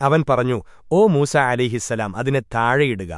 അവൻ പറഞ്ഞു ഓ മൂസ അലിഹിസ്സലാം അതിനെ താഴെയിടുക